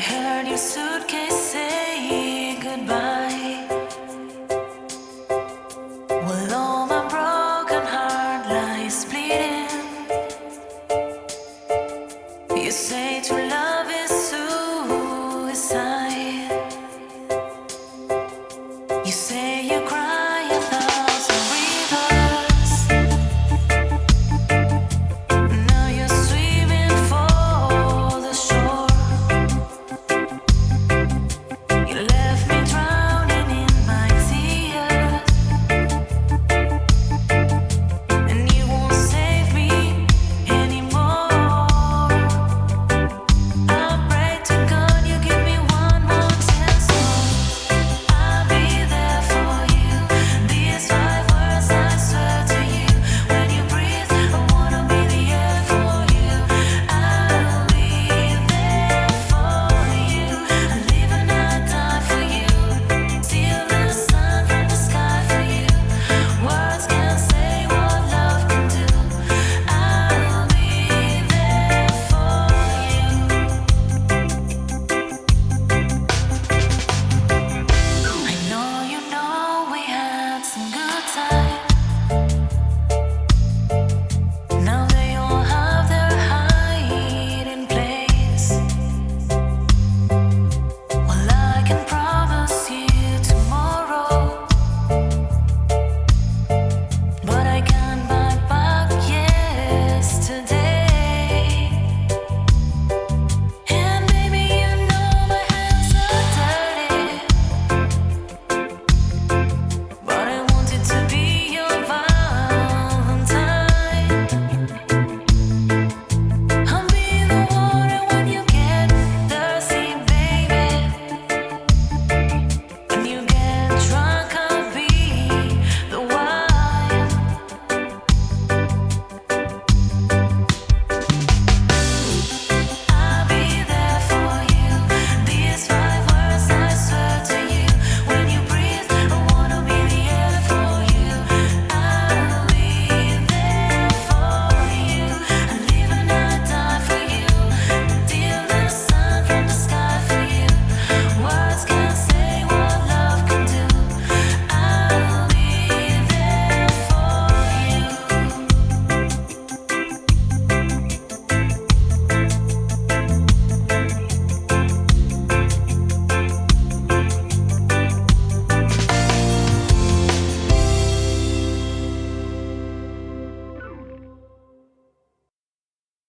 I heard your suitcase say